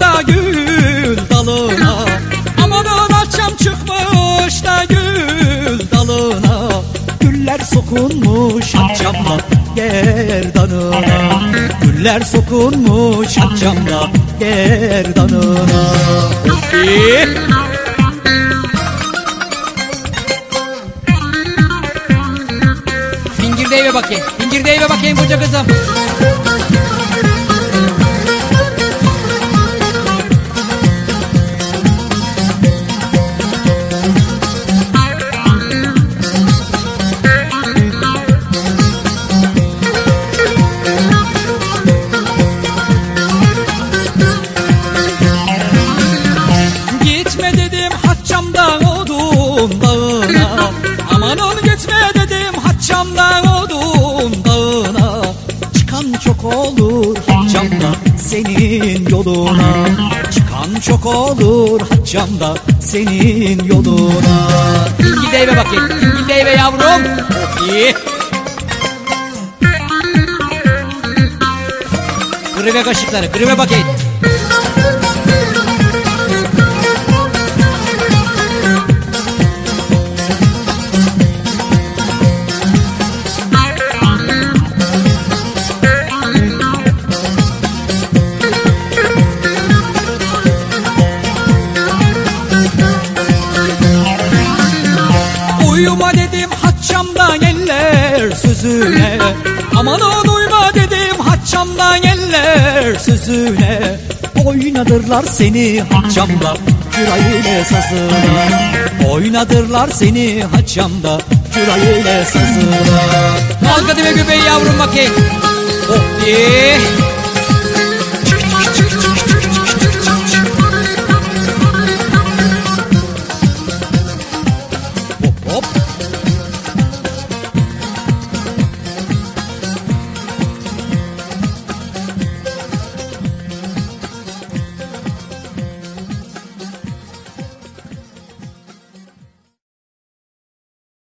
da gül dalına. Amanın akşam çıkmış da gül dalına. Güller sokunmuş akşamla gerdanına. Güller sokunmuş akşamla gerdanına. Müzik Fingirdeğime bakayım, fingirdeğime bakayım koca kızım. Gitme dedim haccamdan odun dağına Çıkan çok olur haccamda senin yoluna Çıkan çok olur haccamda senin yoluna Fingirdeyive bakayım. Fingirdeyive yavrum. İyi. Kırıve kaşıkları. Kırıve bakayım. Uyuma dedim haccamdan eller sözüne Amanın uyma dedim haccamdan eller sözüne Oynadırlar seni haccamda Cürayile sazına Oynadırlar seni haccamda Cürayile sazına Al kadime göbeği yavrum bakayım. Oh iyi.